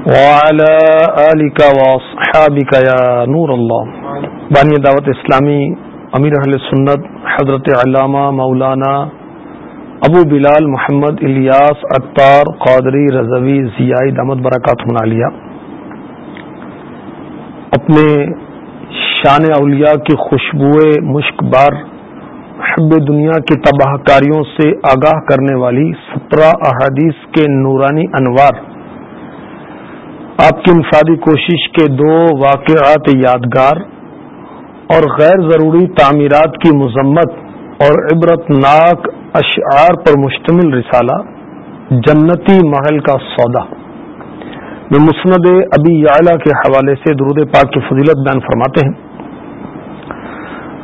وعلى آلك وأصحابك يا نور الله. بانی دعوت اسلامی امیر اہل سنت حضرت علامہ مولانا ابو بلال محمد الیاس اختار قادری رضوی ضیائی دامت برکات منالیہ اپنے شان اولیاء کی خوشبوئے مشک بار حب دنیا کی تباہ کاریوں سے آگاہ کرنے والی سترہ احادیث کے نورانی انوار آپ کی انفرادی کوشش کے دو واقعات یادگار اور غیر ضروری تعمیرات کی مذمت اور عبرت ناک اشعار پر مشتمل رسالہ، جنتی محل کا سودا۔ میں مسند ابی یعلا کے حوالے سے درود پاک کی فضیلت بیان فرماتے ہیں۔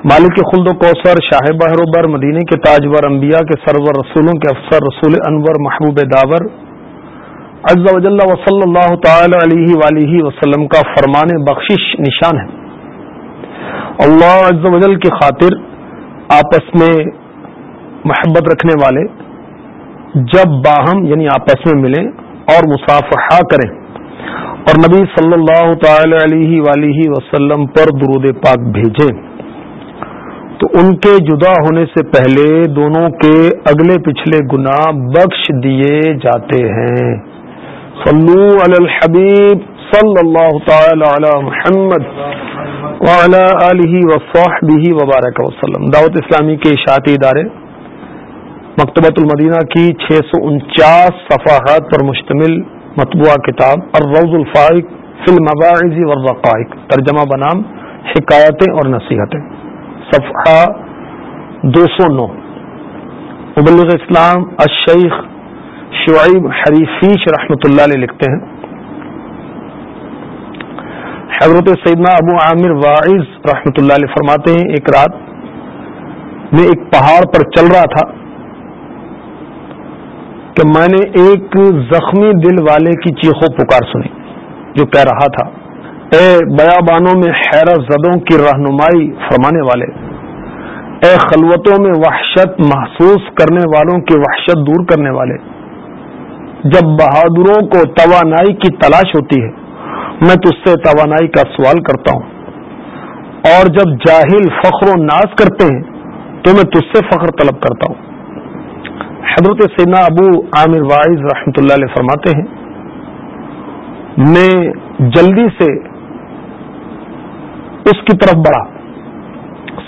مالک خلد و کوثر، شاہ بہروبر مدینے کے تاجور انبیاء کے سرور رسولوں کے افسر رسول انور محبوب داور عز و جل و صلی اللہ تعالی علیہ وآلہ وسلم کا فرمان بخشش نشان ہے۔ اللہ عز و جل کی خاطر آپس میں محبت رکھنے والے جب باہم یعنی آپس میں ملیں اور مسافہ کریں اور نبی صلی اللہ تعالی علیہ ولیہ وسلم پر درود پاک بھیجیں تو ان کے جدا ہونے سے پہلے دونوں کے اگلے پچھلے گنا بخش دیے جاتے ہیں۔ صلو علی الحبیب صلی اللہ تعالی علی محمد وعلى آله وصحبه وبارك وسلم. دعوت اسلامی کے اشاعتی ادارے، مکتبۃ المدینہ کی چھ سو انچاس صفحات پر مشتمل مطبوعہ کتاب الروز الفائق فی المواعظ والرقائق، ترجمہ بنام، حکایتیں اور نصیحتیں۔ صفحہ دو سو نو۔ مبلغ اسلام الشیخ شعیب حریفیش رحمۃ اللہ علیہ لکھتے ہیں۔ حضرت سیدنا ابو عامر واعظ رحمۃ اللہ علیہ فرماتے ہیں، ایک رات میں ایک پہاڑ پر چل رہا تھا کہ میں نے ایک زخمی دل والے کی چیخو پکار سنی جو کہہ رہا تھا، اے بیابانوں میں حیرت زدوں کی رہنمائی فرمانے والے، اے خلوتوں میں وحشت محسوس کرنے والوں کی وحشت دور کرنے والے جب بہادروں کو توانائی کی تلاش ہوتی ہے، میں تج سے توانائی کا سوال کرتا ہوں۔ اور جب جاہل فخر و ناز کرتے ہیں، تو میں تج سے فخر طلب کرتا ہوں۔ حضرت سینا ابو عامر وائز رحمۃ اللہ علیہ فرماتے ہیں، میں جلدی سے اس کی طرف بڑھا۔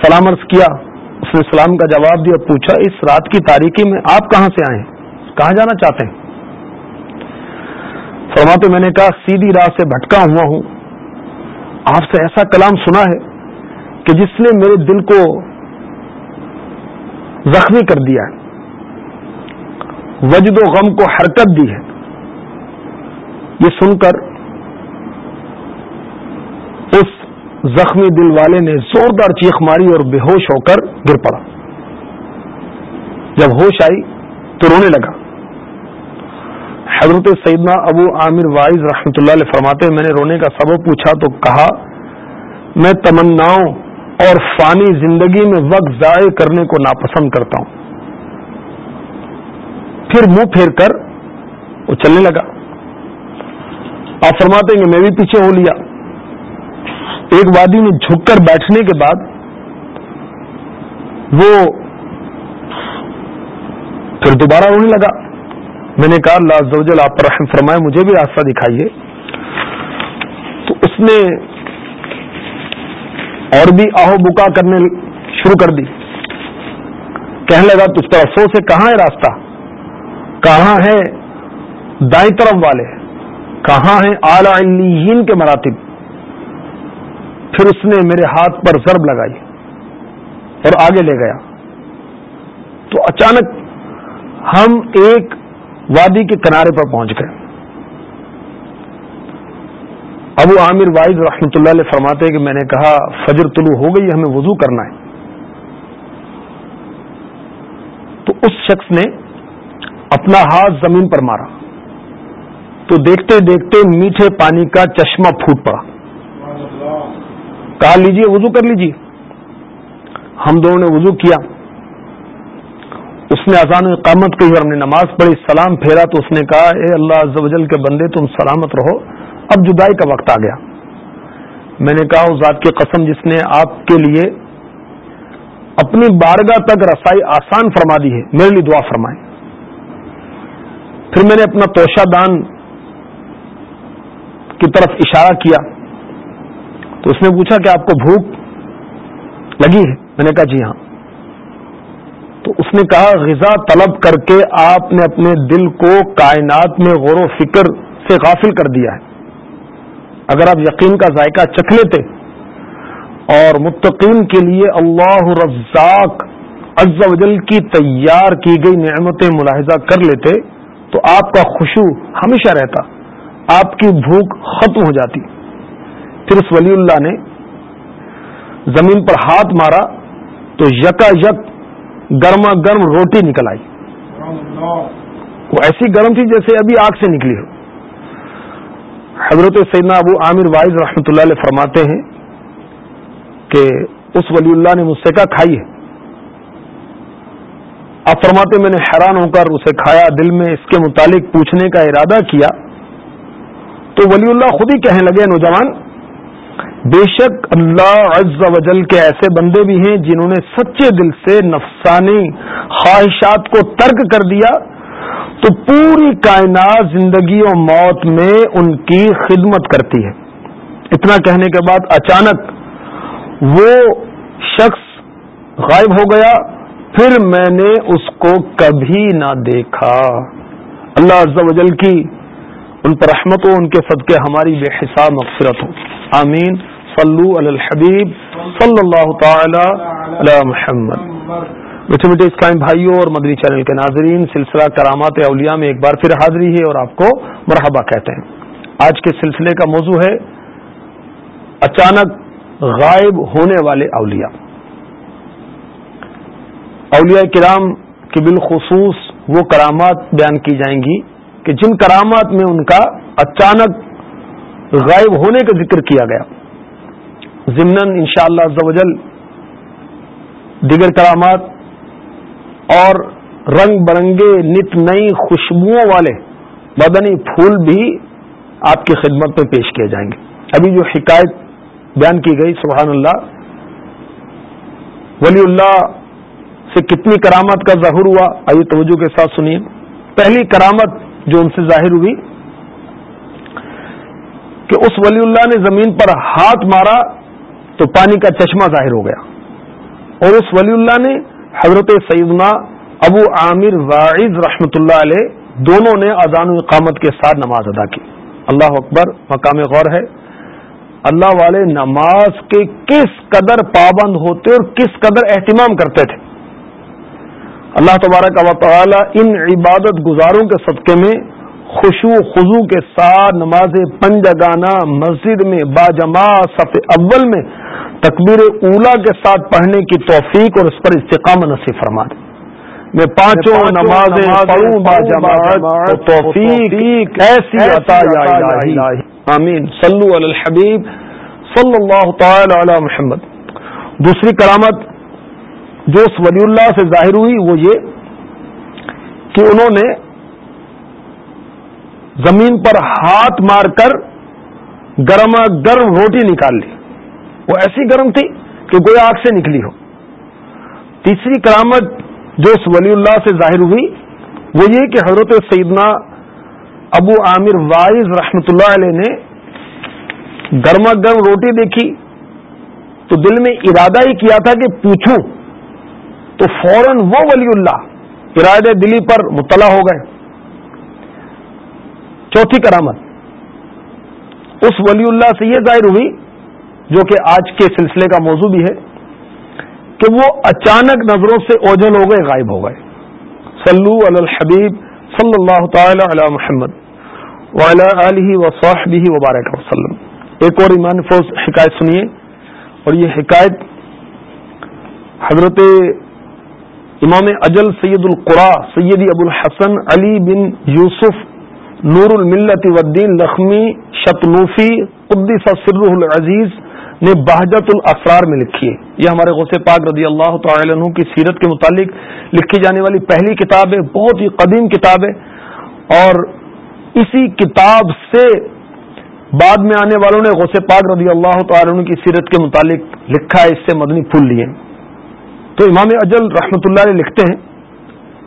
سلام عرض کیا، اس نے سلام کا جواب دیا، پوچھا، اس رات کی تاریخی میں آپ کہاں سے آئے ہیں؟ کہاں جانا چاہتے ہیں؟ فرماتے میں نے کہا، سیدھی راہ سے بھٹکا ہوا ہوں۔ آپ سے ایسا کلام سنا ہے کہ جس نے میرے دل کو زخمی کر دیا ہے۔ وجد و غم کو حرکت دی ہے۔ یہ سن کر اس زخمی دل والے نے زوردار چیخ ماری اور بے ہوش ہو کر گر پڑا۔ جب ہوش آئی تو رونے لگا۔ حضرت سیدنا ابو عامر وائز رحمۃ اللہ علیہ فرماتے میں نے رونے کا سبب پوچھا تو کہا، میں تمناؤں اور فانی زندگی میں وقت ضائع کرنے کو ناپسند کرتا ہوں۔ پھر منہ پھیر کر وہ چلنے لگا۔ آپ فرماتے ہیں کہ میں بھی پیچھے ہو لیا۔ ایک وادی میں جھک کر بیٹھنے کے بعد وہ پھر دوبارہ رونے لگا۔ میں نے کہا اللہ عزوجل آپ پر رحم فرمائے، مجھے بھی راستہ دکھائیے۔ تو اس نے اور بھی آہو بکا کرنے شروع کر دی۔ کہنے لگا تجھ پر افسوس ہے کہاں ہے راستہ؟ کہاں ہے دائیں طرف والے؟ کہاں ہیں اعلی کے مراتب؟ پھر اس نے میرے ہاتھ پر ضرب لگائی اور آگے لے گیا۔ تو اچانک ہم ایک وادی کے کنارے پر پہنچ گئے۔ ابو عامر وائز رحمۃ اللہ علیہ فرماتے ہیں کہ میں نے کہا، فجر طلوع ہو گئی، ہمیں وضو کرنا ہے۔ تو اس شخص نے اپنا ہاتھ زمین پر مارا۔ تو دیکھتے دیکھتے میٹھے پانی کا چشمہ پھوٹ پڑا۔ کہا، لیجیے، وضو کر لیجیے۔ ہم دونوں نے وضو کیا۔ اس نے آسان قامت کی اور ہم نے نماز پڑھی، سلام پھیرا تو اس نے کہا، اے اللہ عز و جل کے بندے، تم سلامت رہو۔ اب جدائی کا وقت آ گیا۔ میں نے کہا، اس ذات کی قسم جس نے آپ کے لیے اپنی بارگاہ تک رسائی آسان فرما دی ہے، میرے لیے دعا فرمائے۔ پھر میں نے اپنا توشہ دان کی طرف اشارہ کیا۔ تو اس نے پوچھا کہ آپ کو بھوک لگی ہے؟ میں نے کہا جی ہاں۔ تو اس نے کہا، غذا طلب کر کے آپ نے اپنے دل کو کائنات میں غور و فکر سے غافل کر دیا ہے۔ اگر آپ یقین کا ذائقہ چکھ لیتے اور متقین کے لیے اللہ رزاق عز و جل کی تیار کی گئی نعمتیں ملاحظہ کر لیتے تو آپ کا خوشو ہمیشہ رہتا، آپ کی بھوک ختم ہو جاتی۔ پھر اس ولی اللہ نے زمین پر ہاتھ مارا تو یکا یک گرما گرم روٹی نکل آئی۔ وہ ایسی گرم تھی جیسے ابھی آگ سے نکلی ہو۔ حضرت سیدنا ابو عامر وائز رحمۃ اللہ علیہ فرماتے ہیں کہ اس ولی اللہ نے مجھ سے کہا، کھائی ہے۔ آپ فرماتے میں نے حیران ہو کر اسے کھایا، دل میں اس کے متعلق پوچھنے کا ارادہ کیا۔ تو ولی اللہ خود ہی کہنے لگے، نوجوان بے شک اللہ عز و جل کے ایسے بندے بھی ہیں جنہوں نے سچے دل سے نفسانی خواہشات کو ترک کر دیا، تو پوری کائنات زندگی و موت میں ان کی خدمت کرتی ہے۔ اتنا کہنے کے بعد اچانک وہ شخص غائب ہو گیا، پھر میں نے اس کو کبھی نہ دیکھا۔ اللہ عز و جل کی ان پر رحمت ہو، ان کے صدقے ہماری بے حساب مغفرت ہو۔ آمین۔ صلو علی الحبیب صلی اللہ تعالی علی محمد۔ میٹھے میٹھے اسلام بھائیوں اور مدنی چینل کے ناظرین، سلسلہ کرامات اولیاء میں ایک بار پھر حاضری ہے اور آپ کو مرحبا کہتے ہیں۔ آج کے سلسلے کا موضوع ہے اچانک غائب ہونے والے اولیاء۔ اولیاء کرام کی بالخصوص وہ کرامات بیان کی جائیں گی کہ جن کرامات میں ان کا اچانک غائب ہونے کا ذکر کیا گیا۔ ضمن ان شاء اللہ دیگر کرامات اور رنگ برنگے نت نئی خوشبوؤں والے بدنی پھول بھی آپ کی خدمت میں پیش کیے جائیں گے۔ ابھی جو حکایت بیان کی گئی سبحان اللہ ولی اللہ سے کتنی کرامت کا ظہور ہوا، آئیے توجہ کے ساتھ سنیے۔ پہلی کرامت جو ان سے ظاہر ہوئی کہ اس ولی اللہ نے زمین پر ہاتھ مارا تو پانی کا چشمہ ظاہر ہو گیا۔ اور اس ولی اللہ نے حضرت سیدنا ابو عامر واعظ رحمۃ اللہ علیہ دونوں نے اذان اقامت کے ساتھ نماز ادا کی۔ اللہ اکبر، مقام غور ہے۔ اللہ والے نماز کے کس قدر پابند ہوتے اور کس قدر اہتمام کرتے تھے۔ اللہ تبارک و تعالی ان عبادت گزاروں کے صدقے میں خوشو خزو کے ساتھ نماز پنجگانہ مسجد میں باجما صف اول میں تکبیر اولا کے ساتھ پڑھنے کی توفیق اور اس پر استقام نصیب فرما دے میں پانچوں نماز توفیق ایسی عطا یا آمین۔ صلو علی الحبیب صلی اللہ تعالی علی محمد۔ دوسری کرامت جو اس ولی اللہ سے ظاہر ہوئی وہ یہ کہ انہوں نے زمین پر ہاتھ مار کر گرما گرم روٹی نکال لی۔ وہ ایسی گرم تھی کہ گویا آگ سے نکلی ہو۔ تیسری کرامت جو اس ولی اللہ سے ظاہر ہوئی وہ یہ کہ حضرت سیدنا ابو عامر وائز رحمت اللہ علیہ نے گرما گرم روٹی دیکھی تو دل میں ارادہ ہی کیا تھا کہ پوچھوں تو فوراً وہ ولی اللہ ارادے دلی پر مطلع ہو گئے۔ چوتھی کرامت۔ اس ولی اللہ سے یہ ظاہر ہوئی، جو کہ آج کے سلسلے کا موضوع بھی ہے، کہ وہ اچانک نظروں سے اوجل ہو گئے، غائب ہو گئے۔ صلو علی الحبیب صلی اللہ تعالی علی محمد علیہ و صاحب وبارک وسلم۔ ایک اور ایمان فوز حکایت سنیے، اور یہ حکایت حضرت امام اجل سید القرا سیدی ابو الحسن علی بن یوسف نور الملت ودین لخمی شتنوفی قدس سر العزیز نے بہجت الاسرار میں لکھی ہے۔ یہ ہمارے غوث پاک رضی اللہ تعالی عنہ کی سیرت کے متعلق لکھی جانے والی پہلی کتاب ہے، بہت ہی قدیم کتاب ہے۔ اور اسی کتاب سے بعد میں آنے والوں نے غوث پاک رضی اللہ تعالی عنہ کی سیرت کے متعلق لکھا ہے، اس سے مدنی پھول لیے۔ تو امام اجل رحمۃ اللہ علیہ لکھتے ہیں،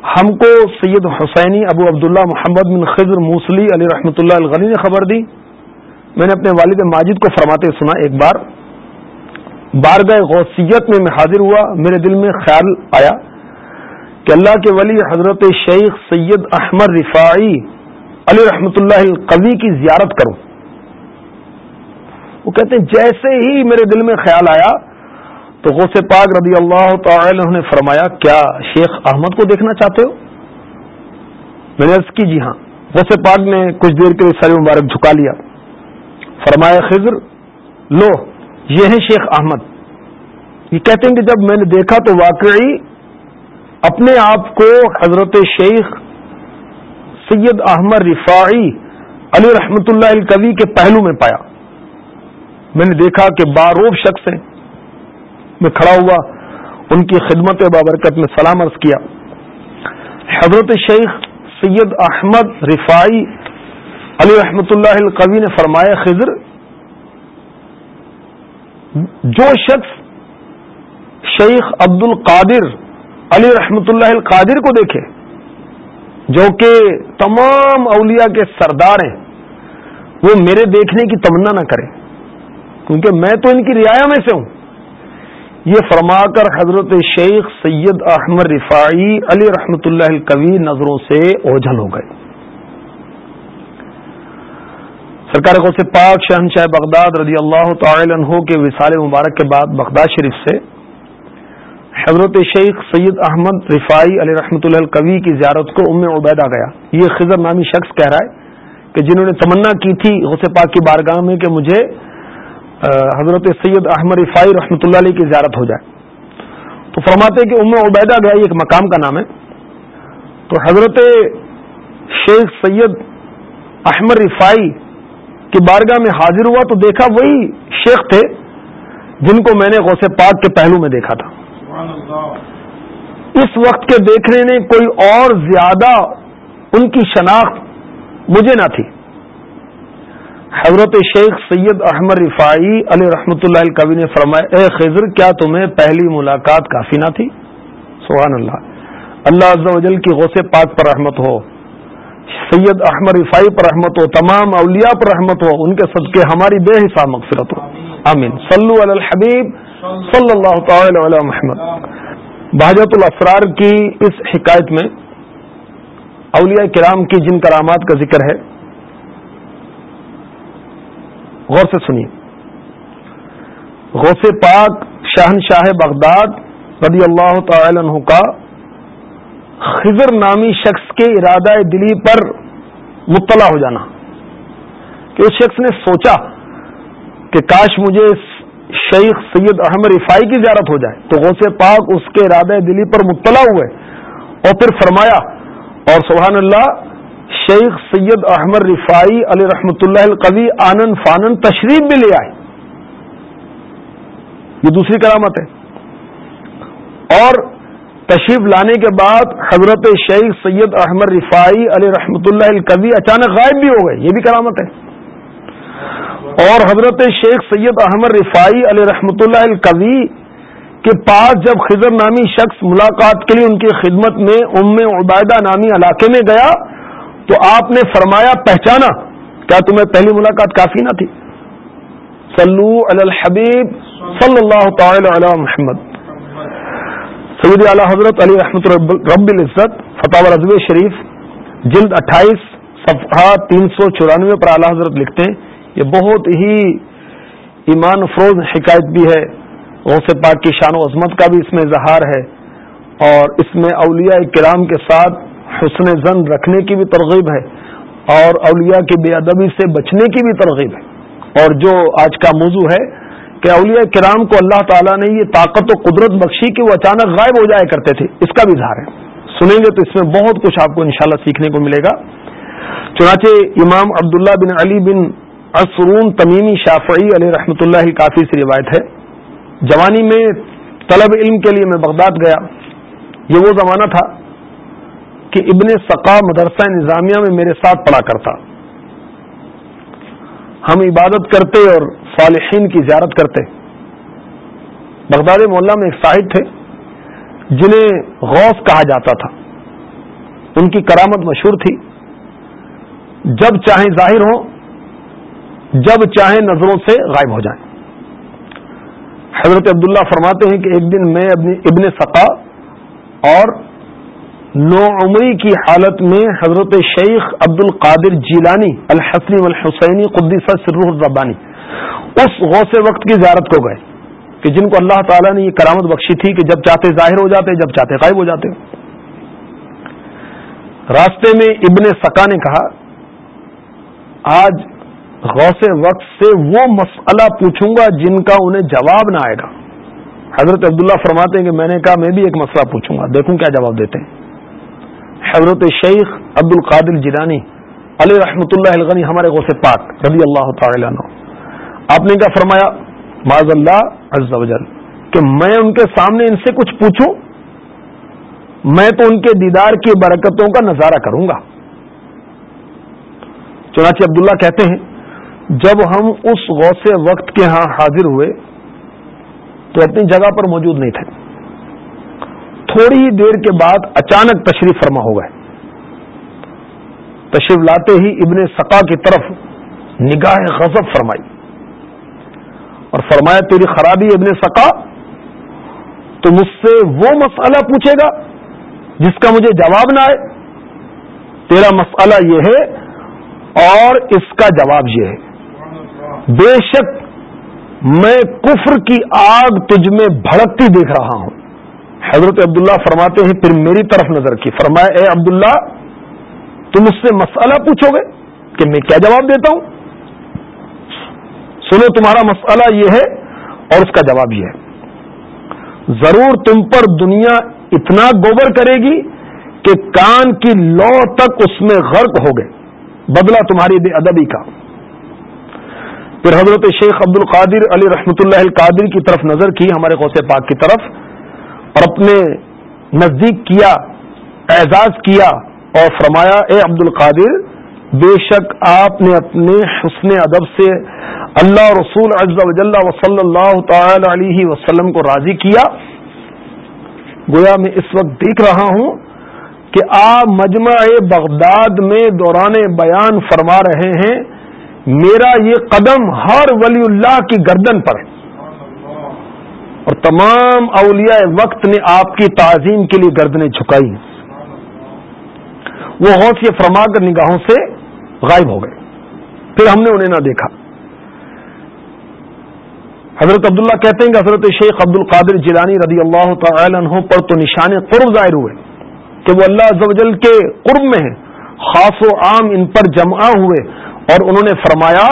ہم کو سید حسینی ابو عبداللہ محمد بن خضر موسلی علی رحمۃ اللہ الغنی نے خبر دی۔ میں نے اپنے والد ماجد کو فرماتے سنا ایک بار۔ بارگاہ غوثیت میں میں حاضر ہوا، میرے دل میں خیال آیا کہ اللہ کے ولی حضرت شیخ سید احمد رفاعی علی رحمۃ اللہ القوی کی زیارت کروں۔ وہ کہتے ہیں، جیسے ہی میرے دل میں خیال آیا تو غوث پاک رضی اللہ تعالی نے فرمایا، کیا شیخ احمد کو دیکھنا چاہتے ہو؟ میں نے عرض کی جی ہاں۔ غوث پاک نے کچھ دیر کے لیے سر مبارک جھکا لیا۔ فرمایا، خضر، لو، یہ ہے شیخ احمد۔ یہ کہتے ہیں کہ جب میں نے دیکھا تو واقعی اپنے آپ کو حضرت شیخ سید احمد رفاعی علی رحمت اللہ الکوی کے پہلو میں پایا۔ میں نے دیکھا کہ باروب شخص ہیں۔ میں کھڑا ہوا، ان کی خدمت بابرکت میں سلام عرض کیا۔ حضرت شیخ سید احمد رفاعی علی رحمت اللہ القوی نے فرمایا، خضر، جو شخص شیخ عبد القادر علی رحمت اللہ القادر کو دیکھے، جو کہ تمام اولیاء کے سردار ہیں، وہ میرے دیکھنے کی تمنا نہ کرے کیونکہ میں تو ان کی رعایا میں سے ہوں۔ یہ فرما کر حضرت شیخ سید احمد رفاعی علی رحمت اللہ القوی نظروں سے اوجھل ہو گئے۔ سرکار غوث پاک شہنشاہ بغداد رضی اللہ تعالی عنہ کے وصال مبارک کے بعد بغداد شریف سے حضرت شیخ سید احمد رفائی علیہ رحمۃ اللہ القوی کی زیارت کو ام عبیدہ گیا۔ یہ خضر نامی شخص کہہ رہا ہے کہ جنہوں نے تمنا کی تھی غوث پاک کی بارگاہ میں کہ مجھے حضرت سید احمد رفائی رحمۃ اللہ علیہ کی زیارت ہو جائے۔ تو فرماتے کہ ام عبیدہ گیا یہ ایک مقام کا نام ہے۔ تو حضرت شیخ سید احمد رفائی کی بارگاہ میں حاضر ہوا تو دیکھا وہی شیخ تھے جن کو میں نے غوث پاک کے پہلو میں دیکھا تھا۔ اس وقت کے دیکھنے نے کوئی اور زیادہ ان کی شناخت مجھے نہ تھی۔ حضرت شیخ سید احمد رفائی علیہ رحمۃ اللہ الکوی نے فرمایا، اے خضر، کیا تمہیں پہلی ملاقات کافی نہ تھی؟ سبحان اللہ۔ اللہ عز و جل کی غوث پاک پر رحمت ہو، سید احمد رفائی پر رحمت ہو، تمام اولیاء پر رحمت ہو، ان کے صدقے ہماری بے حساب مغفرت ہو۔ آمین۔ صلو علی الحبیب، صلی اللہ تعالی علی محمد۔ بحجت الاسرار کی اس حکایت میں اولیاء کرام کی جن کرامات کا ذکر ہے غور سے سنیے۔ غوث پاک شاہنشاہ بغداد رضی اللہ تعالی عنہ کا خضر نامی شخص کے ارادہ دلی پر مطلع ہو جانا۔ کہ اس شخص نے سوچا کہ کاش مجھے شیخ سید احمد رفائی کی زیارت ہو جائے۔ تو غوث پاک اس کے ارادہ دلی پر مطلع ہوئے اور پھر فرمایا، اور سبحان اللہ شیخ سید احمد رفائی علی رحمت اللہ القوی آنند فانن تشریف بھی لے آئے۔ یہ دوسری کرامت ہے۔ اور تشریف لانے کے بعد حضرت شیخ سید احمد رفائی علی رحمۃ اللہ الکوی اچانک غائب بھی ہو گئے۔ یہ بھی کرامت ہے۔ اور حضرت شیخ سید احمد رفائی علی رحمۃ اللہ الکوی کے پاس جب خضر نامی شخص ملاقات کے لیے ان کی خدمت میں ام عبیدہ نامی علاقے میں گیا تو آپ نے فرمایا پہچانا۔ کیا تمہیں پہلی ملاقات کافی نہ تھی؟ صلو علی الحبیب صلی اللہ تعالی علی محمد۔ سعودی اعلی حضرت علی رحمۃ رب العزت، فتح رضو شریف، جلد اٹھائیس، صفحہ تین سو چورانوے پر اعلی حضرت لکھتے ہیں۔ یہ بہت ہی ایمان افروز حکایت بھی ہے۔ غوث پاک کی شان و عظمت کا بھی اس میں اظہار ہے۔ اور اس میں اولیاء کرام کے ساتھ حسن زن رکھنے کی بھی ترغیب ہے اور اولیاء کی بے ادبی سے بچنے کی بھی ترغیب ہے۔ اور جو آج کا موضوع ہے کہ اولیاء کرام کو اللہ تعالیٰ نے یہ طاقت و قدرت بخشی کہ وہ اچانک غائب ہو جایا کرتے تھے، اس کا بھی اظہار ہے۔ سنیں گے تو اس میں بہت کچھ آپ کو انشاءاللہ سیکھنے کو ملے گا۔ چنانچہ امام عبداللہ بن علی بن اسرون تمیمی شافعی علیہ رحمۃ اللہ کافی سی روایت ہے۔ جوانی میں طلب علم کے لیے میں بغداد گیا۔ یہ وہ زمانہ تھا کہ ابن سقا مدرسہ نظامیہ میں میرے ساتھ پڑھا کرتا۔ ہم عبادت کرتے اور صالحین کی زیارت کرتے۔ بغداد محلہ میں ایک صاحب تھے، جنہیں غوث کہا جاتا تھا۔ ان کی کرامت مشہور تھی۔ جب چاہیں ظاہر ہوں، جب چاہیں نظروں سے غائب ہو جائیں۔ حضرت عبداللہ فرماتے ہیں کہ ایک دن میں ابن سقا اور نو عمری کی حالت میں حضرت شیخ عبد القادر جیلانی الحسنی الحسینی قدیسہ سر الربانی اس غوث وقت کی زیارت کو گئے کہ جن کو اللہ تعالیٰ نے یہ کرامت بخشی تھی کہ جب چاہتے ظاہر ہو جاتے، جب چاہتے غائب ہو جاتے۔ راستے میں ابن سکا نے کہا، آج غوث وقت سے وہ مسئلہ پوچھوں گا جن کا انہیں جواب نہ آئے گا۔ حضرت عبداللہ فرماتے ہیں کہ میں نے کہا، میں بھی ایک مسئلہ پوچھوں گا، دیکھوں کیا جواب دیتے ہیں۔ حضرت شیخ عبد القادر جیلانی علی رحمۃ اللہ الغنی ہمارے غوث پاک رضی اللہ تعالی عنہ۔ آپ نے کیا فرمایا معذ اللہ عز و جل، کہ میں ان کے سامنے ان سے کچھ پوچھوں، میں تو ان کے دیدار کی برکتوں کا نظارہ کروں گا۔ چنانچہ عبداللہ کہتے ہیں، جب ہم اس غوث وقت کے ہاں حاضر ہوئے تو اپنی جگہ پر موجود نہیں تھے۔ تھوڑی ہی دیر کے بعد اچانک تشریف فرما ہو گئے۔ تشریف لاتے ہی ابن سقا کی طرف نگاہ غضب فرمائی۔ اور فرمایا، تیری خرابی ابن سقا؟ تو مجھ سے وہ مسئلہ پوچھے گا جس کا مجھے جواب نہ آئے۔ تیرا مسئلہ یہ ہے اور اس کا جواب یہ ہے۔ بے شک میں کفر کی آگ تجھ میں بھڑکتی دیکھ رہا ہوں۔ حضرت عبداللہ فرماتے ہیں، پھر میری طرف نظر کی۔ فرمایا، اے عبداللہ، تم اس سے مسئلہ پوچھو گے کہ میں کیا جواب دیتا ہوں؟ سنو، تمہارا مسئلہ یہ ہے اور اس کا جواب یہ ہے۔ ضرور تم پر دنیا اتنا گوبر کرے گی کہ کان کی لو تک اس میں غرق ہو گئے۔ بدلہ تمہاری بے ادبی کا۔ پھر حضرت شیخ عبد القادر علی رحمۃ اللہ القادر کی طرف نظر کی، ہمارے غوث پاک کی طرف۔ اور اپنے نزدیک کیا، اعزاز کیا اور فرمایا، اے عبد القادر بے شک آپ نے اپنے حسن ادب سے اللہ رسول اجزا وجل و صلی اللہ تعالی علیہ وسلم کو راضی کیا۔ گویا میں اس وقت دیکھ رہا ہوں کہ آپ مجمع بغداد میں دوران بیان فرما رہے ہیں، میرا یہ قدم ہر ولی اللہ کی گردن پر ہے۔ اور تمام اولیاء وقت نے آپ کی تعظیم کے لیے گردنیں جھکائی وہ غوث یہ فرما کر نگاہوں سے غائب ہو گئے۔ پھر ہم نے انہیں نہ دیکھا۔ حضرت عبداللہ کہتے ہیں کہ حضرت شیخ عبد القادر جیلانی رضی اللہ تعالی عنہ پر تو نشان قرب ظاہر ہوئے کہ وہ اللہ عزوجل کے قرب میں ہیں۔ خاص و عام ان پر جمع ہوئے اور انہوں نے فرمایا،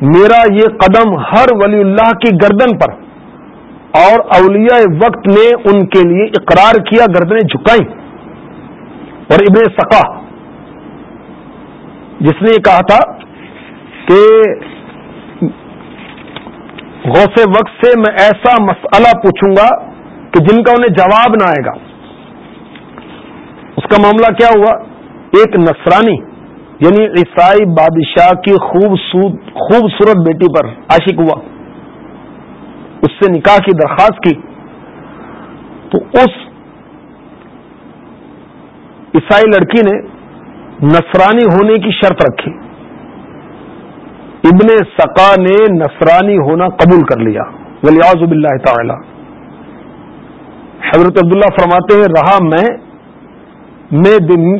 میرا یہ قدم ہر ولی اللہ کی گردن پر اور اولیاء وقت نے ان کے لیے اقرار کیا، گردنیں جھکائیں۔ اور ابن سقا، جس نے یہ کہا تھا کہ غوث وقت سے میں ایسا مسئلہ پوچھوں گا کہ جن کا انہیں جواب نہ آئے گا۔ اس کا معاملہ کیا ہوا؟ ایک نصرانی یعنی عیسائی بادشاہ کی خوبصورت خوبصورت بیٹی پر عاشق ہوا۔ اس سے نکاح کی درخواست کی، تو اس عیسائی لڑکی نے نصرانی ہونے کی شرط رکھی۔ ابن سقا نے نصرانی ہونا قبول کر لیا۔ ولیاز اللہ تعالی۔ حضرت عبداللہ فرماتے ہیں، رہا میں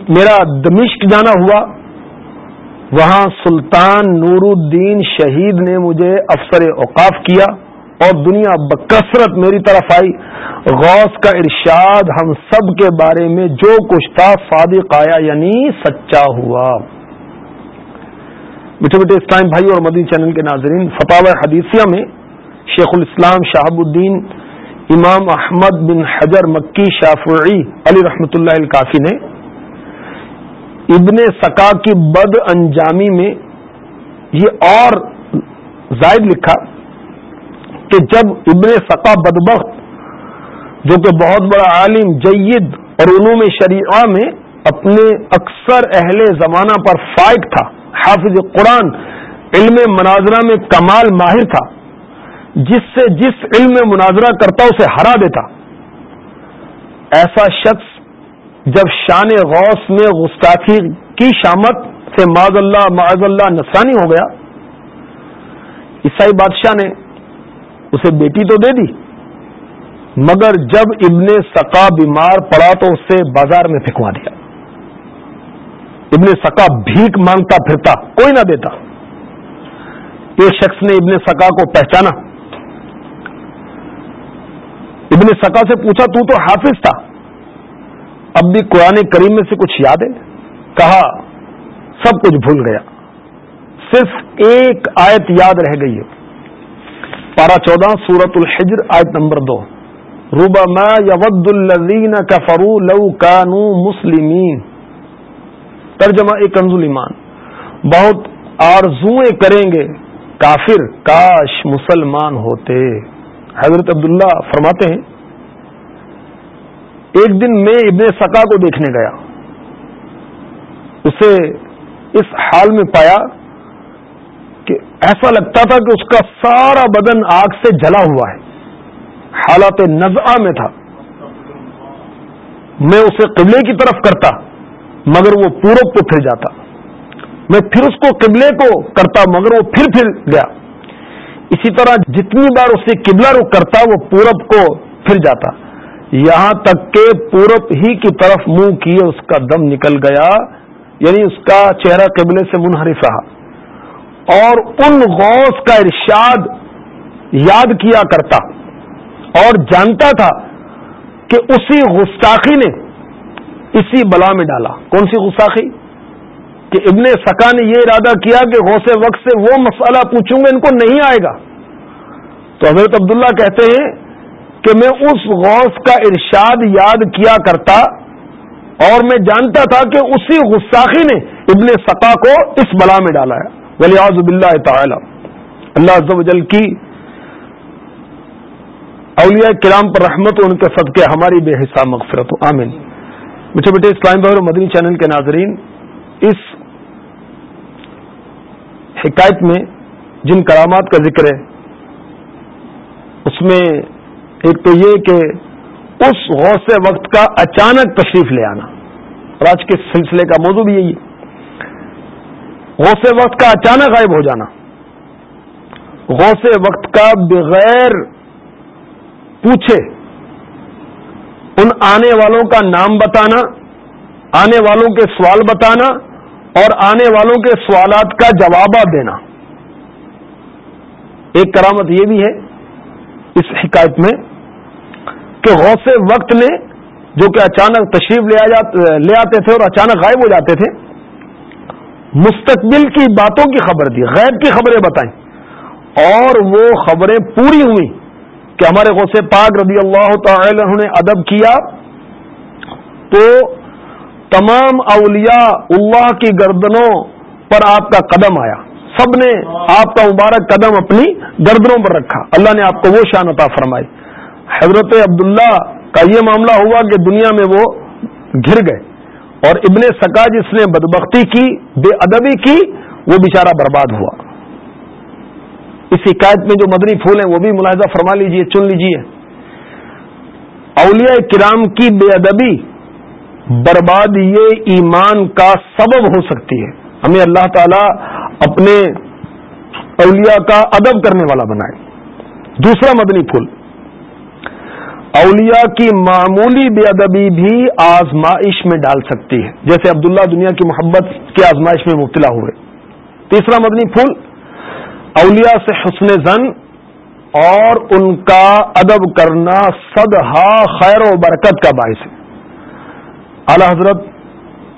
میرا دمشق جانا ہوا۔ وہاں سلطان نور الدین شہید نے مجھے افسر اوقاف کیا۔ اور دنیا بکثرت میری طرف آئی۔ غوث کا ارشاد ہم سب کے بارے میں جو کچھ تھا، صادق آیا یعنی سچا ہوا۔ میٹھے میٹھے اسلام بھائی اور مدنی چینل کے ناظرین فتح حدیثیہ میں شیخ الاسلام شہاب الدین امام احمد بن حجر مکی شافعی علی رحمۃ اللہ الکافی نے ابن سکا کی بد انجامی میں یہ اور زائد لکھا۔ کہ جب ابن سکا بدبخت، جو کہ بہت بڑا عالم، جید اور علوم شریعہ میں اپنے اکثر اہل زمانہ پر فائق تھا، حافظ قرآن علم مناظرہ میں کمال ماہر تھا، جس سے جس علم میں مناظرہ کرتا اسے ہرا دیتا۔ ایسا شخص جب شان غوث میں گستاخی کی شامت سے معذ اللہ معذ اللہ نسانی ہو گیا، عیسائی بادشاہ نے اسے بیٹی تو دے دی۔ مگر جب ابن سقا بیمار پڑا تو اسے بازار میں پھینکوا دیا۔ ابن سکا بھیک مانگتا پھرتا، کوئی نہ دیتا۔ ایک شخص نے ابن سکا کو پہچانا۔ ابن سکا سے پوچھا، تو تو حافظ تھا۔ اب بھی قرآن کریم میں سے کچھ یاد ہے؟ کہا، سب کچھ بھول گیا۔ صرف ایک آیت یاد رہ گئی ہے۔ پارا چودہ سورت الحجر، آیت نمبر دو۔ روبا یود الزین کا فرو لو کانو مسلمین۔ ترجمہ ایک کنزول ایمان۔ بہت آرزویں کریں گے کافر، کاش مسلمان ہوتے۔ حضرت عبداللہ فرماتے ہیں، ایک دن میں ابن سکا کو دیکھنے گیا۔ اسے اس حال میں پایا ایسا لگتا تھا کہ اس کا سارا بدن آگ سے جلا ہوا ہے۔ حالات نزعہ میں تھا۔ میں اسے قبلے کی طرف کرتا، مگر وہ پورب کو پھر جاتا۔ میں پھر اس کو قبلے کو کرتا، مگر وہ پھر پھر گیا۔ اسی طرح جتنی بار اسے قبلہ رخ کرتا، وہ پورب کو پھر جاتا۔ یہاں تک کہ پورب ہی کی طرف منہ کیے اس کا دم نکل گیا یعنی اس کا چہرہ قبلے سے منحرف رہا اور ان غوث کا ارشاد یاد کیا کرتا اور جانتا تھا کہ اسی گستاخی نے اسی بلا میں ڈالا۔ کون سی غصاخی کہ ابن سکا نے یہ ارادہ کیا کہ غوث وقت سے وہ مسئلہ پوچھوں گا، ان کو نہیں آئے گا۔ تو حضرت عبداللہ کہتے ہیں کہ میں اس غوث کا ارشاد یاد کیا کرتا اور میں جانتا تھا کہ اسی غصاخی نے ابن سکا کو اس بلا میں ڈالا ہے۔ ولی آزب اللہ تعالی۔ اللہ عز و جل کی اولیاء کرام پر رحمت ان کے صدقے ہماری بے حساب مغفرت آمین۔ میٹھے بیٹے، اسلام بھائی اور مدنی چینل کے ناظرین، اس حکایت میں جن کرامات کا ذکر ہے، اس میں ایک تو یہ کہ اس غوث وقت کا اچانک تشریف لے آنا۔ اور آج کے سلسلے کا موضوع بھی یہی ہے۔ غوث وقت کا اچانک غائب ہو جانا۔ غوث وقت کا بغیر پوچھے ان آنے والوں کا نام بتانا، آنے والوں کے سوال بتانا اور آنے والوں کے سوالات کا جواب دینا۔ ایک کرامت یہ بھی ہے اس حکایت میں کہ غوث وقت نے جو کہ اچانک تشریف لے آتے تھے اور اچانک غائب ہو جاتے تھے مستقبل کی باتوں کی خبر دی، غیب کی خبریں بتائیں۔ اور وہ خبریں پوری ہوئی کہ ہمارے غوث پاک رضی اللہ تعالی نے ادب کیا تو تمام اولیاء اللہ کی گردنوں پر آپ کا قدم آیا۔ سب نے آپ کا مبارک قدم اپنی گردنوں پر رکھا۔ اللہ نے آپ کو وہ شان عطا فرمائی۔ حضرت عبداللہ کا یہ معاملہ ہوا کہ دنیا میں وہ گر گئے۔ اور ابن سکا جس نے بدبختی کی، بے ادبی کی، وہ بیچارہ برباد ہوا۔ اس شکایت میں جو مدنی پھول ہیں، وہ بھی ملاحظہ فرما لیجیے، چن لیجیے۔ اولیاء کرام کی بے ادبی برباد یہ ایمان کا سبب ہو سکتی ہے۔ ہمیں اللہ تعالی اپنے اولیاء کا ادب کرنے والا بنائے۔ دوسرا مدنی پھول۔ اولیاء کی معمولی بے ادبی بھی آزمائش میں ڈال سکتی ہے۔ جیسے عبداللہ دنیا کی محبت کی آزمائش میں مبتلا ہوئے۔ تیسرا مدنی پھول، اولیاء سے حسن زن اور ان کا ادب کرنا صدحا خیر و برکت کا باعث ہے۔ اعلی حضرت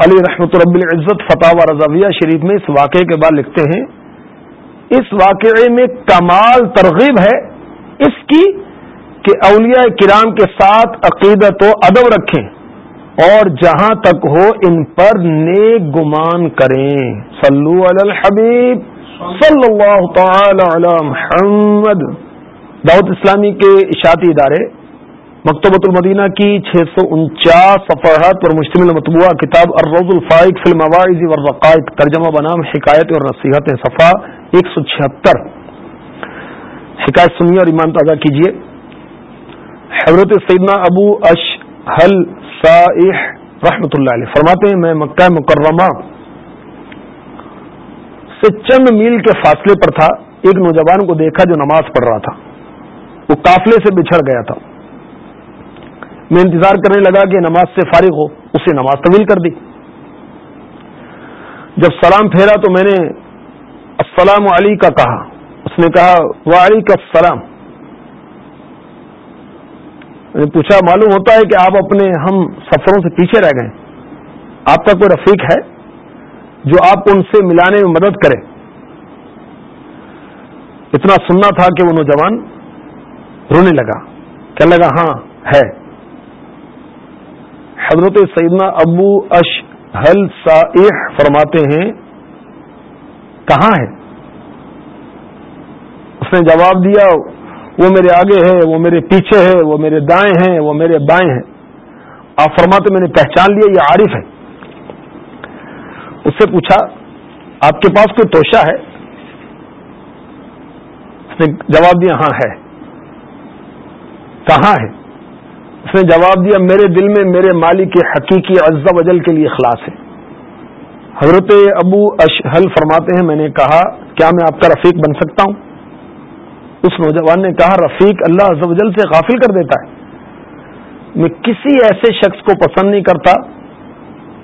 علی رحمت رب العزت فتح و رضویہ شریف میں اس واقعے کے بعد لکھتے ہیں، اس واقعے میں کمال ترغیب ہے۔ اس کی کہ اولیاء کرام کے ساتھ عقیدت و ادب رکھیں اور جہاں تک ہو ان پر نیک گمان کریں۔ صلو علی الحبیب۔ صلی اللہ تعالی علی محمد۔ دعوت اسلامی کے اشاعتی ادارے مکتبۃ المدینہ کی چھ سو انچاس صفحات پر مشتمل مطبوعہ کتاب الروز الفائق فلم والرقائق، ترجمہ بنام حکایت اور نصیحت صفحہ ایک سو چھہتر۔ حکایت سنیے اور ایمان تازہ کیجیے۔ حضرت سیدنا ابو اش حل سائح رحمۃ اللہ علیہ فرماتے ہیں، میں مکہ مکرمہ سے چند میل کے فاصلے پر تھا، ایک نوجوان کو دیکھا جو نماز پڑھ رہا تھا۔ وہ قافلے سے بچھڑ گیا تھا۔ میں انتظار کرنے لگا کہ نماز سے فارغ ہو، اسے نماز طویل کر دی۔ جب سلام پھیرا تو میں نے السلام علی کا کہا۔ اس نے کہا وعلی کا السلام۔ یعنی پوچھا، معلوم ہوتا ہے کہ آپ اپنے ہم سفروں سے پیچھے رہ گئے۔ آپ کا کوئی رفیق ہے جو آپ کو ان سے ملانے میں مدد کرے؟ اتنا سننا تھا کہ وہ نوجوان رونے لگا۔ کہنے لگا ہاں ہے۔ حضرت سیدنا ابو اش حل فرماتے ہیں، کہاں ہے؟ اس نے جواب دیا وہ میرے آگے ہے، وہ میرے پیچھے ہے، وہ میرے دائیں ہیں، وہ میرے بائیں ہیں۔ آپ فرماتے میں نے پہچان لیا، یہ عارف ہے۔ اس سے پوچھا، آپ کے پاس کوئی توشہ ہے؟ اس نے جواب دیا ہاں ہے۔ کہاں ہے؟ اس نے جواب دیا، میرے دل میں میرے مالک کے حقیقی اجزا وجل کے لیے اخلاص ہے۔ حضرت ابو اشحل فرماتے ہیں، میں نے کہا، کیا میں آپ کا رفیق بن سکتا ہوں؟ اس نوجوان نے کہا، رفیق اللہ عز و جل سے غافل کر دیتا ہے۔ میں کسی ایسے شخص کو پسند نہیں کرتا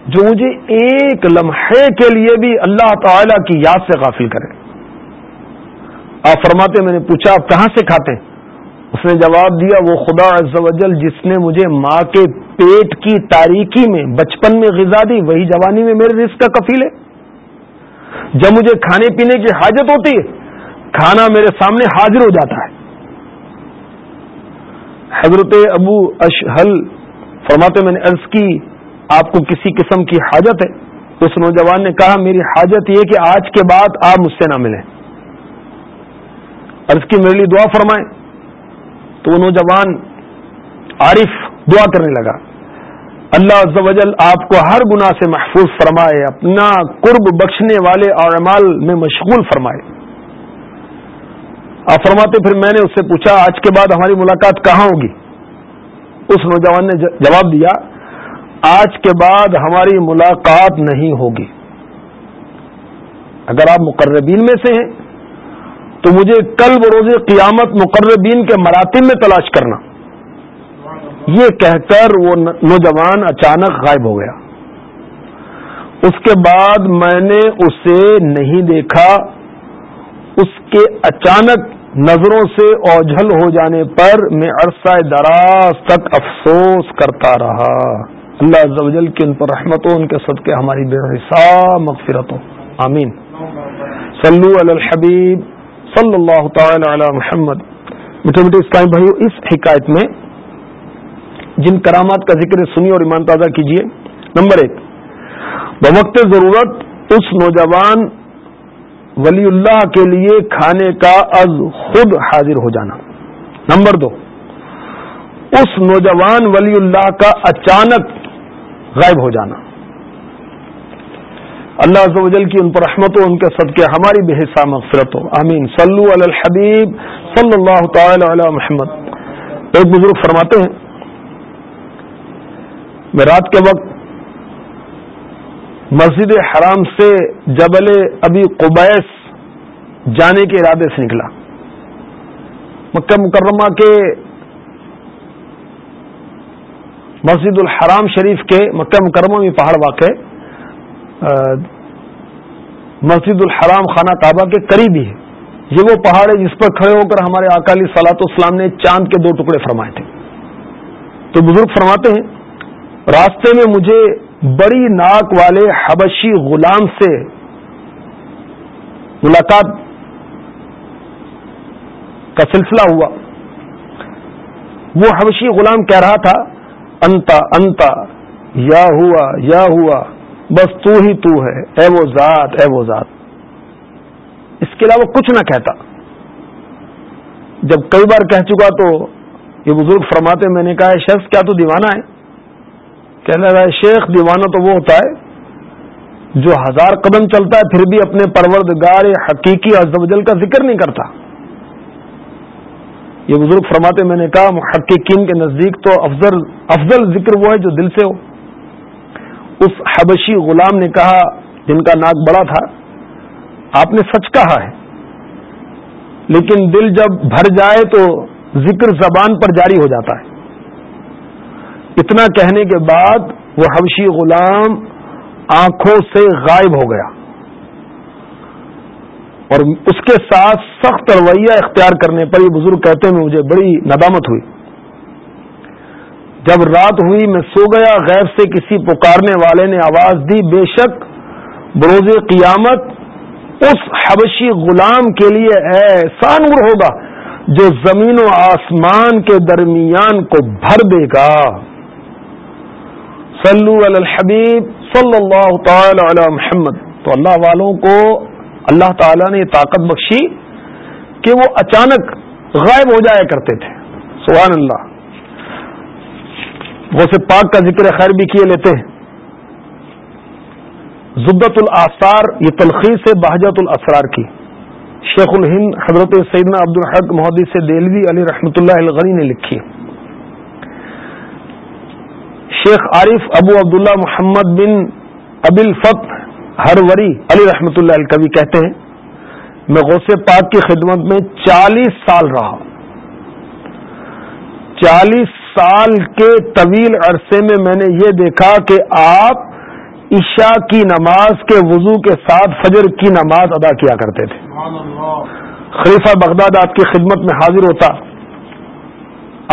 جو مجھے ایک لمحے کے لیے بھی اللہ تعالی کی یاد سے غافل کرے۔ آپ فرماتے، میں نے پوچھا، آپ کہاں سے کھاتے؟ ہیں اس نے جواب دیا، وہ خدا عز و جل جس نے مجھے ماں کے پیٹ کی تاریکی میں، بچپن میں غذا دی، وہی جوانی میں میرے رزق کا کفیل ہے۔ جب مجھے کھانے پینے کی حاجت ہوتی ہے کھانا میرے سامنے حاضر ہو جاتا ہے۔ حضرت ابو اشحل فرماتے میں نے عرض کی، آپ کو کسی قسم کی حاجت ہے؟ اس نوجوان نے کہا، میری حاجت یہ کہ آج کے بعد آپ مجھ سے نہ ملیں۔ عرض کی، میرے لیے دعا فرمائیں۔ تو وہ نوجوان عارف دعا کرنے لگا۔ اللہ عز و جل آپ کو ہر گناہ سے محفوظ فرمائے، اپنا قرب بخشنے والے اور اعمال میں مشغول فرمائے۔ آپ فرماتے پھر میں نے اس سے پوچھا، آج کے بعد ہماری ملاقات کہاں ہوگی؟ اس نوجوان نے جواب دیا، آج کے بعد ہماری ملاقات نہیں ہوگی۔ اگر آپ مقربین میں سے ہیں، تو مجھے کل بروز قیامت مقربین کے مراتب میں تلاش کرنا۔ یہ کہہ کر وہ نوجوان اچانک غائب ہو گیا۔ اس کے بعد میں نے اسے نہیں دیکھا، اس کے اچانک نظروں سے اوجھل ہو جانے پر میں عرصہ دراز تک افسوس کرتا رہا۔ اللہ عز کی ان پر رحمت ہو ان کے صدقے ہماری بے حساب مغفرت ہو آمین۔ صلو علی الحبیب صلی اللہ تعالی علی محمد۔ میٹھے میٹھے اسلام بھائی اس حکایت میں جن کرامات کا ذکر سنی اور ایمان تازہ کیجیے۔ نمبر ایک، بوقت ضرورت اس نوجوان ولی اللہ کے لیے کھانے کا از خود حاضر ہو جانا۔ نمبر دو، اس نوجوان ولی اللہ کا اچانک غائب ہو جانا۔ اللہ عز و جل کی ان پر رحمت ہو، ان کے صدقے، ہماری بے حصہ، مغفرت ہو۔ آمین۔ صلو علی الحبیب صلی اللہ تعالی علی محمد۔ ایک بزرگ فرماتے ہیں، میں رات کے وقت مسجد حرام سے جبل ابی قبیس جانے کے ارادے سے نکلا۔ مکہ مکرمہ کے مسجد الحرام شریف کے مکہ مکرمہ میں پہاڑ واقع مسجد الحرام خانہ کعبہ کے قریب ہی ہے۔ یہ وہ پہاڑ ہے جس پر کھڑے ہو کر ہمارے اکالی سلاط اسلام نے چاند کے دو ٹکڑے فرمائے تھے۔ تو بزرگ فرماتے ہیں، راستے میں مجھے بڑی ناک والے حبشی غلام سے ملاقات کا سلسلہ ہوا۔ وہ حبشی غلام کہہ رہا تھا انتا انتا یا ہوا یا ہوا، بس تو ہی تو ہے، اے وہ ذات، اے وہ ذات۔ اس کے علاوہ کچھ نہ کہتا۔ جب کئی بار کہہ چکا تو یہ بزرگ فرماتے، میں نے کہا شخص، کیا تو دیوانہ ہے؟ کہنے لگا، شیخ، دیوانہ تو وہ ہوتا ہے جو ہزار قدم چلتا ہے، پھر بھی اپنے پروردگار حقیقی ازل کا ذکر نہیں کرتا۔ یہ بزرگ فرماتے میں نے کہا، محققین کے نزدیک تو افضل افضل ذکر وہ ہے جو دل سے ہو۔ اس حبشی غلام نے کہا، جن کا ناک بڑا تھا، آپ نے سچ کہا ہے۔ لیکن دل جب بھر جائے تو ذکر زبان پر جاری ہو جاتا ہے۔ اتنا کہنے کے بعد وہ حبشی غلام آنکھوں سے غائب ہو گیا اور اس کے ساتھ سخت رویہ اختیار کرنے پر یہ بزرگ کہتے ہیں مجھے بڑی ندامت ہوئی۔ جب رات ہوئی میں سو گیا غیر سے کسی پکارنے والے نے آواز دی، بے شک بروز قیامت اس حبشی غلام کے لیے ایسا نور ہوگا جو زمین و آسمان کے درمیان کو بھر دے گا۔ صلو علی الحبیب صلی اللہ تعالی علی محمد۔ تو اللہ والوں کو اللہ تعالی نے یہ طاقت بخشی کہ وہ اچانک غائب ہو جایا کرتے تھے۔ سبحان اللہ۔ وہ سے پاک کا ذکر خیر بھی کیے لیتے ہیں۔ زبت الاثار یہ تلخیص ہے بہجت الاسرار کی۔ شیخ الہند حضرت سیدنا عبد الحق محدود سے دلوی علی رحمۃ اللہ الغنی نے لکھی۔ شیخ عارف ابو عبداللہ محمد بن ابل فت ہر وری علی رحمۃ اللہ الکوی کہتے ہیں، میں غوث پاک کی خدمت میں چالیس سال رہا۔ چالیس سال کے طویل عرصے میں میں نے یہ دیکھا کہ آپ عشاء کی نماز کے وضو کے ساتھ فجر کی نماز ادا کیا کرتے تھے۔ خلیفہ بغداد آپ کی خدمت میں حاضر ہوتا،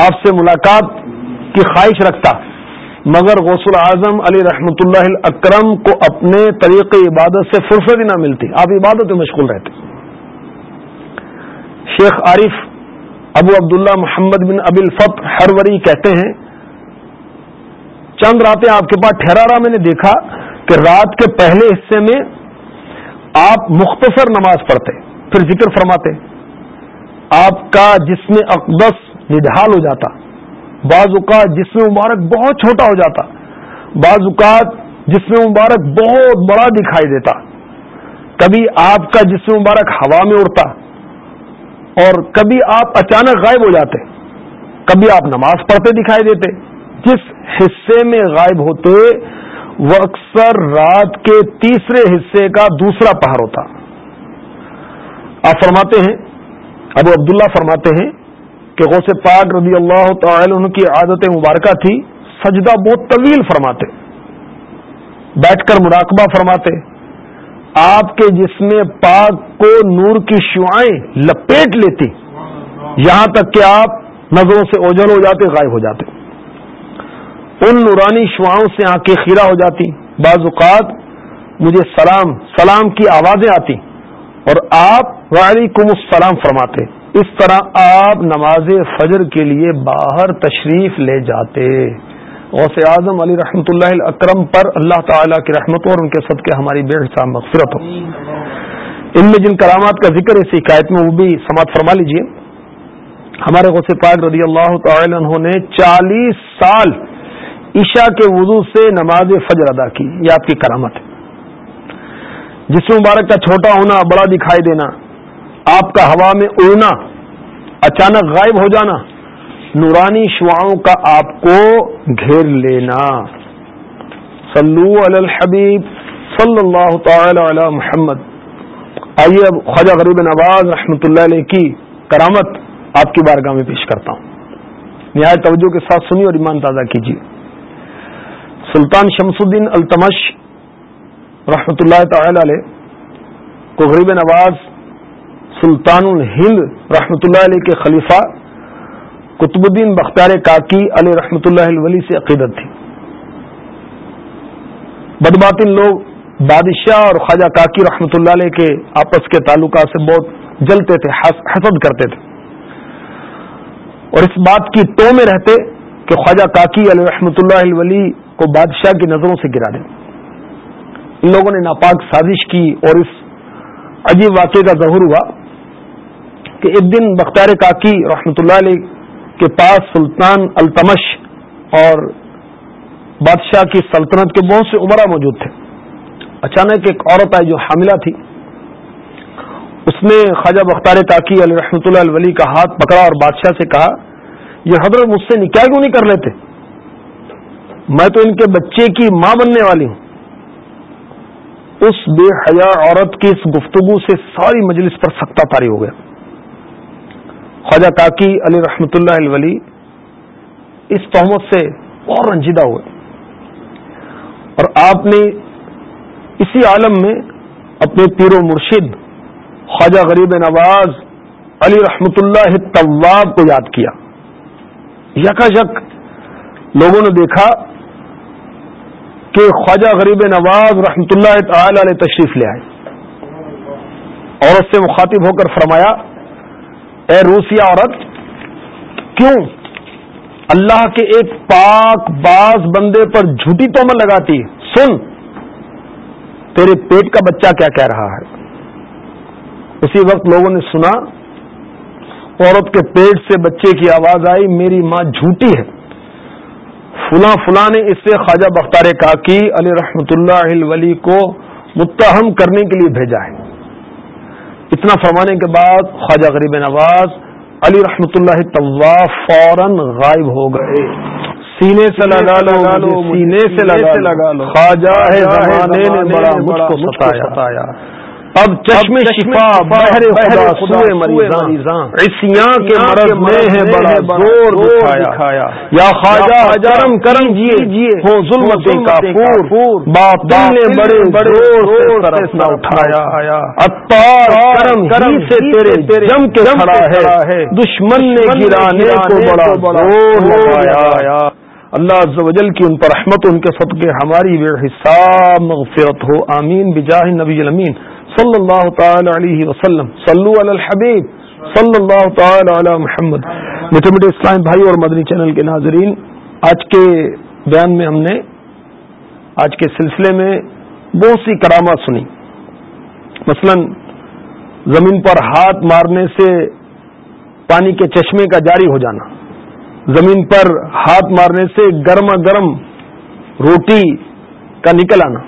آپ سے ملاقات کی خواہش رکھتا۔ مگر غسل اعظم علی رحمۃ اللہ اکرم کو اپنے طریق عبادت سے فرصت ہی نہ ملتی۔ آپ عبادت میں مشغول رہتے۔ شیخ عارف ابو عبداللہ محمد بن ابی الفت ہر وری کہتے ہیں، چند راتیں آپ کے پاس ٹھہرا رہا میں نے دیکھا کہ رات کے پہلے حصے میں آپ مختصر نماز پڑھتے، پھر ذکر فرماتے۔ آپ کا جسم اقدس نڈھال ہو جاتا۔ بعض اوقات جس میں مبارک بہت چھوٹا ہو جاتا، بعض اوقات جس میں مبارک بہت بڑا دکھائی دیتا۔ کبھی آپ کا جسم مبارک ہوا میں اڑتا اور کبھی آپ اچانک غائب ہو جاتے، کبھی آپ نماز پڑھتے دکھائی دیتے۔ جس حصے میں غائب ہوتے، وہ اکثر رات کے تیسرے حصے کا دوسرا پہر ہوتا۔ آپ فرماتے ہیں، ابو عبداللہ فرماتے ہیں کہ غوث پاک رضی اللہ تعالی عنہ کی عادت مبارکہ تھی، سجدہ بہت طویل فرماتے، بیٹھ کر مراقبہ فرماتے، آپ کے جسم پاک کو نور کی شعائیں لپیٹ لیتی، یہاں تک کہ آپ نظروں سے اوجل ہو جاتے، غائب ہو جاتے۔ ان نورانی شعاؤں سے آنکھیں خیرہ ہو جاتی، بعض اوقات مجھے سلام سلام کی آوازیں آتی اور آپ وعلیکم السلام فرماتے۔ اس طرح آپ نماز فجر کے لیے باہر تشریف لے جاتے۔ غوث اعظم علی رحمۃ اللہ اکرم پر اللہ تعالیٰ کی رحمت اور ان کے سب کے ہماری بے حساب مغفرت ہو۔ ان میں جن کرامات کا ذکر اس حکایت میں وہ بھی سماعت فرما لیجیے۔ ہمارے غوث پاک رضی اللہ تعالی عنہ نے چالیس سال عشاء کے وضو سے نماز فجر ادا کی، یہ آپ کی کرامت ہے۔ جس مبارک کا چھوٹا ہونا بڑا دکھائی دینا۔ آپ کا ہوا میں اڑنا، اچانک غائب ہو جانا، نورانی شعاؤں کا آپ کو گھیر لینا۔ صلو علی الحبیب صلی اللہ تعالی علی محمد۔ آئیے اب خواجہ غریب نواز رحمۃ اللہ علیہ کی کرامت آپ کی بارگاہ میں پیش کرتا ہوں۔ نہایت توجہ کے ساتھ سنی اور ایمان تازہ کیجیے۔ سلطان شمس الدین التمش رحمۃ اللہ تعالی علیہ کو غریب نواز سلطان الہند رحمۃ اللہ علیہ کے خلیفہ قطب الدین بختار کاکی علیہ رحمۃ اللہ ولی سے عقیدت تھی۔ بدباطن لوگ بادشاہ اور خواجہ کاکی رحمت اللہ علیہ کے آپس کے تعلقات سے بہت جلتے تھے حسد کرتے تھے۔ اور اس بات کی تو میں رہتے کہ خواجہ کاکی علیہ رحمۃ اللہ ولی کو بادشاہ کی نظروں سے گرا دیں۔ ان لوگوں نے ناپاک سازش کی اور اس عجیب واقعے کا ظہور ہوا۔ کہ ایک دن بختار کاکی رحمۃ اللہ علیہ کے پاس سلطان التمش اور بادشاہ کی سلطنت کے بہت سے عمرہ موجود تھے۔ اچانک ایک عورت آئی جو حاملہ تھی۔ اس نے خواجہ بختار کاکی علیہ رحمۃ اللہ ولی کا ہاتھ پکڑا اور بادشاہ سے کہا، یہ حضرت مجھ سے نکاح کیوں نہیں کر لیتے؟ میں تو ان کے بچے کی ماں بننے والی ہوں۔ اس بے حیا عورت کی اس گفتگو سے ساری مجلس پر سکتا پاری ہو گیا۔ خواجہ کاکی علی رحمت اللہ ولی اس تہمت سے اور رنجیدہ ہوئے۔ اور آپ نے اسی عالم میں اپنے پیر و مرشد خواجہ غریب نواز علی رحمت اللہ طواب کو یاد کیا۔ یکا یک لوگوں نے دیکھا کہ خواجہ غریب نواز رحمت اللہ تعالی علیہ تشریف لے آئے عورت سے مخاطب ہو کر فرمایا اے روسیا عورت، کیوں؟ اللہ کے ایک پاک باز بندے پر جھوٹی تو لگاتی سن، تیرے پیٹ کا بچہ کیا کہہ رہا ہے؟ اسی وقت لوگوں نے سنا، عورت کے پیٹ سے بچے کی آواز آئی، میری ماں جھوٹی ہے۔ فلاں فلاں نے اس سے خواجہ بختار کاکی علی رحمت اللہ ولی کو متہم کرنے کے لیے بھیجا ہے۔ اتنا فرمانے کے بعد خواجہ غریب نواز علی رحمۃ اللہ طواف فوراً غائب ہو گئے۔ سینے سے لگا لو سینے سے لگا لو۔ خواجہ بڑا مجھ کو ستایا۔ اب چشم شفا بہر خدا سوئے مریضاں عصیاں کے مرض میں ہے بڑا زور دکھایا۔ یا خواجہ کرم کرم جیے ہو ظلمت کا پور باطل نے بڑے بڑے زور سے نہ اٹھایا۔ اتار کرم کرم سے تیرے جم کے کھڑا ہے۔ دشمن نے گرانے کو بڑا زور لگایا اللہ عز و جل کی ان پر رحمت ان کے صدقے ہماری بے حساب مغفرت ہو۔ آمین۔ بجاہ نبی الامین۔ صلی اللہ تعالی علیہ وسلم. صلو علی الحبیب صلی اللہ تعالی علی محمد. میٹھے میٹھے اسلام بھائی اور مدنی چینل کے ناظرین، آج کے بیان میں ہم نے، آج کے سلسلے میں بہت سی کرامات سنی۔ مثلا، زمین پر ہاتھ مارنے سے پانی کے چشمے کا جاری ہو جانا۔ زمین پر ہاتھ مارنے سے گرما گرم روٹی کا نکل آنا۔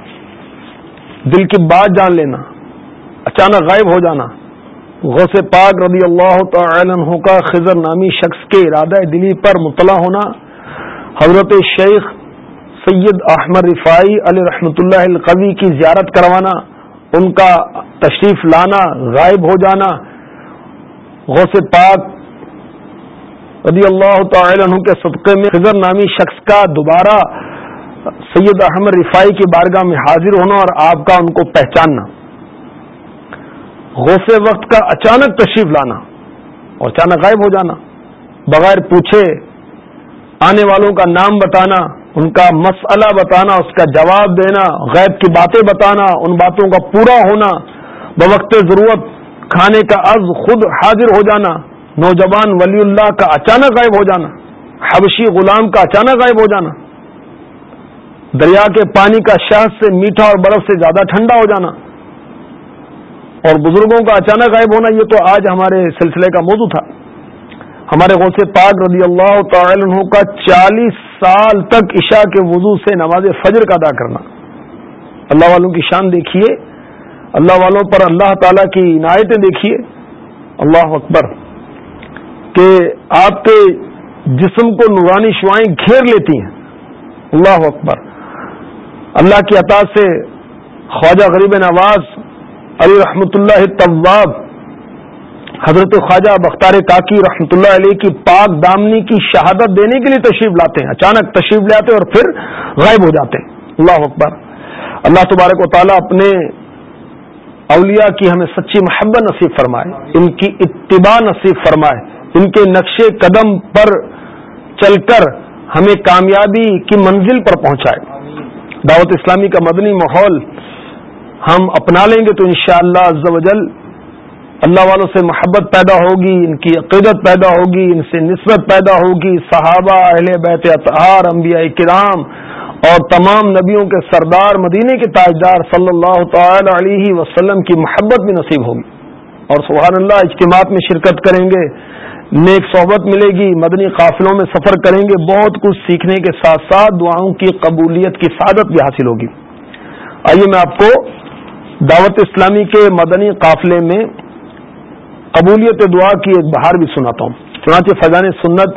دل کی بات جان لینا۔ اچانک غائب ہو جانا۔ غوث پاک رضی اللہ تعالی عنہ کا خضر نامی شخص کے ارادہ دلی پر مطلع ہونا۔ حضرت شیخ سید احمد رفائی علی رحمۃ اللہ القوی کی زیارت کروانا، ان کا تشریف لانا، غائب ہو جانا۔ غوث پاک رضی اللہ تعالی عنہ کے صدقے میں خضر نامی شخص کا دوبارہ سید احمد رفائی کی بارگاہ میں حاضر ہونا اور آپ کا ان کو پہچاننا۔ غوث وقت کا اچانک تشریف لانا اور اچانک غائب ہو جانا، بغیر پوچھے آنے والوں کا نام بتانا، ان کا مسئلہ بتانا، اس کا جواب دینا، غیب کی باتیں بتانا، ان باتوں کا پورا ہونا، بوقت ضرورت کھانے کا عز خود حاضر ہو جانا، نوجوان ولی اللہ کا اچانک غائب ہو جانا، حبشی غلام کا اچانک غائب ہو جانا، دریا کے پانی کا شہد سے میٹھا اور برف سے زیادہ ٹھنڈا ہو جانا اور بزرگوں کا اچانک غائب ہونا، یہ تو آج ہمارے سلسلے کا موضوع تھا۔ ہمارے غوث پاک رضی اللہ تعالی عنہ کا چالیس سال تک عشاء کے وضو سے نماز فجر کا ادا کرنا۔ اللہ والوں کی شان دیکھیے۔ اللہ والوں پر اللہ تعالی کی عنایتیں دیکھیے۔ اللہ اکبر۔ کہ آپ کے جسم کو نورانی شوائیں گھیر لیتی ہیں۔ اللہ اکبر۔ اللہ کی عطا سے خواجہ غریب نواز علی رحمۃ اللہ طواب، حضرت خواجہ بختار کاکی رحمۃ اللہ علیہ کی پاک دامنی کی شہادت دینے کے لیے تشریف لاتے ہیں۔ اچانک تشریف لاتے اور پھر غائب ہو جاتے ہیں۔ اللہ اکبر۔ اللہ تبارک و تعالیٰ اپنے اولیاء کی ہمیں سچی محبت نصیب فرمائے، ان کی اتباع نصیب فرمائے، ان کے نقش قدم پر چل کر ہمیں کامیابی کی منزل پر پہنچائے۔ دعوت اسلامی کا مدنی ماحول ہم اپنا لیں گے تو انشاءاللہ شاء اللہ اللہ والوں سے محبت پیدا ہوگی، ان کی عقیدت پیدا ہوگی، ان سے نسبت پیدا ہوگی، صحابہ، اہل بیت اطہار، انبیاء کرام اور تمام نبیوں کے سردار مدینے کے تاجدار صلی اللہ تعالی علیہ وسلم کی محبت بھی نصیب ہوگی۔ اور سبحان اللہ اجتماعات میں شرکت کریں گے، نیک صحبت ملے گی، مدنی قافلوں میں سفر کریں گے، بہت کچھ سیکھنے کے ساتھ ساتھ دعاؤں کی قبولیت کی سعادت بھی حاصل ہوگی۔ آئیے میں آپ کو دعوت اسلامی کے مدنی قافلے میں قبولیت دعا کی ایک بہار بھی سناتا ہوں۔ چنانچہ فضان سنت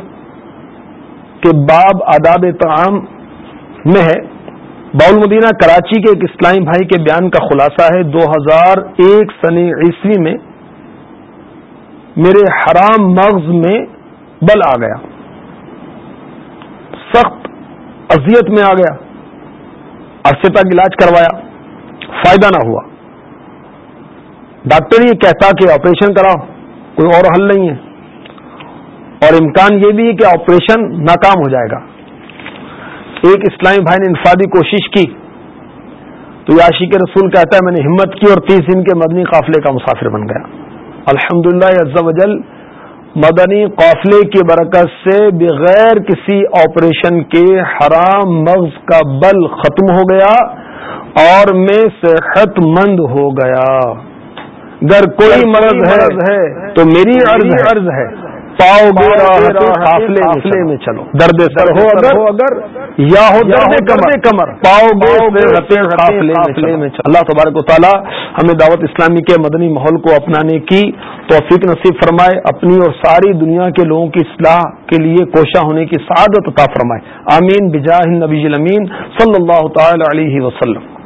کے باب آداب تعام میں ہے۔ باول مدینہ کراچی کے ایک اسلامی بھائی کے بیان کا خلاصہ ہے۔ دو ہزار ایک سنی عیسوی میں میرے حرام مغز میں بل آ گیا۔ سخت اذیت میں آ گیا۔ عرصے تک علاج کروایا۔ فائدہ نہ ہوا۔ ڈاکٹر یہ کہتا کہ آپریشن کراؤ، کوئی اور حل نہیں ہے۔ اور امکان یہ بھی ہے کہ آپریشن ناکام ہو جائے گا۔ ایک اسلامی بھائی نے انفادی کوشش کی۔ تو یہ عاشق رسول کہتا ہے، میں نے ہمت کی اور تیس دن کے مدنی قافلے کا مسافر بن گیا۔ الحمد للہ مدنی قافلے کی برکت سے بغیر کسی آپریشن کے حرام مغز کا بل ختم ہو گیا اور میں صحت مند ہو گیا۔ اگر کوئی مرض ہے تو میری عرض عرض ہے۔ پاؤ گے میں چلو۔ درد سر ہو اگر یا ہو درد کمر کمر پاؤ گے اللہ تبارک و تعالیٰ ہمیں دعوت اسلامی کے مدنی ماحول کو اپنانے کی توفیق نصیب فرمائے اپنی اور ساری دنیا کے لوگوں کی اصلاح کے لیے کوشاں ہونے کی سعادت عطا فرمائے۔ آمین۔ بجاہ نبی امین صلی اللہ تعالی علیہ وسلم۔